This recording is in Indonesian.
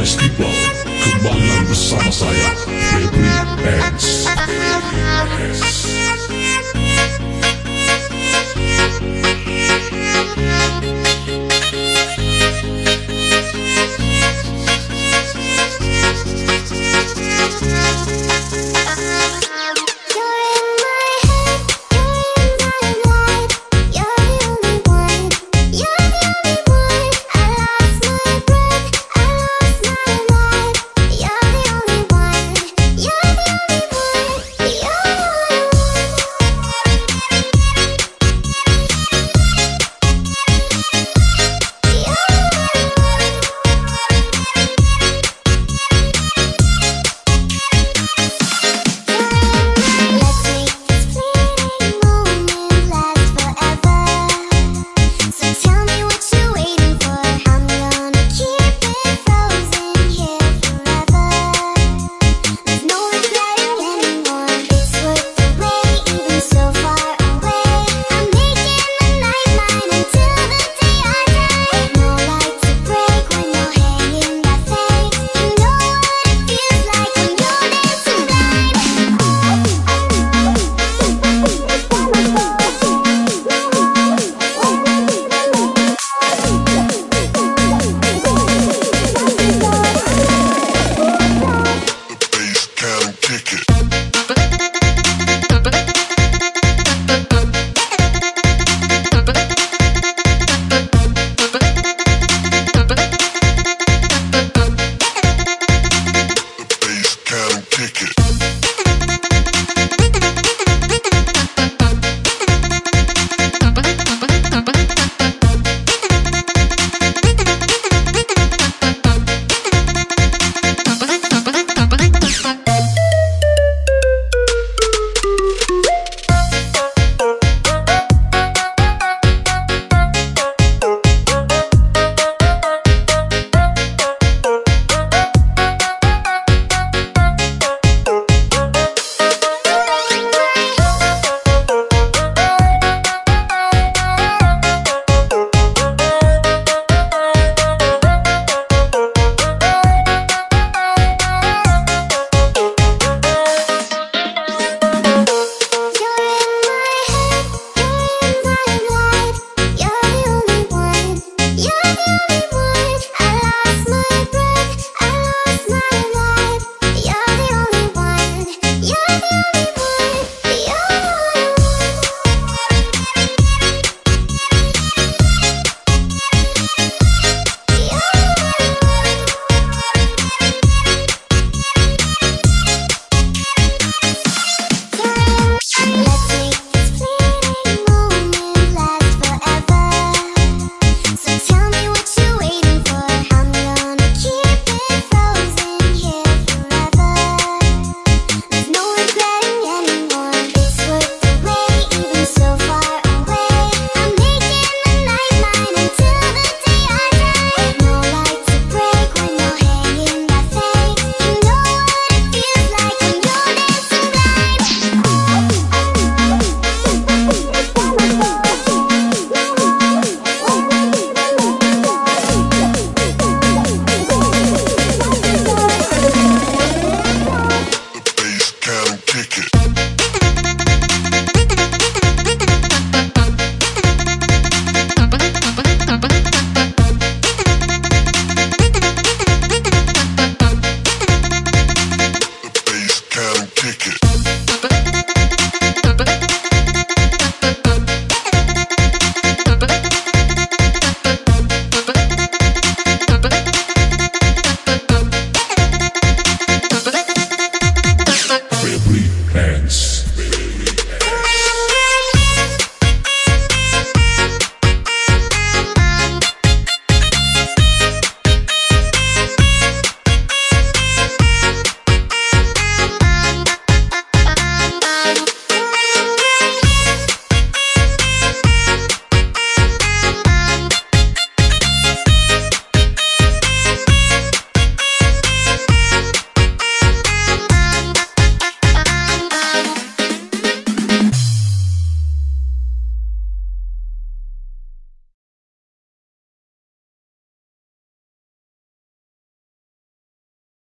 Festival Kembangkan bersama saya Febri X.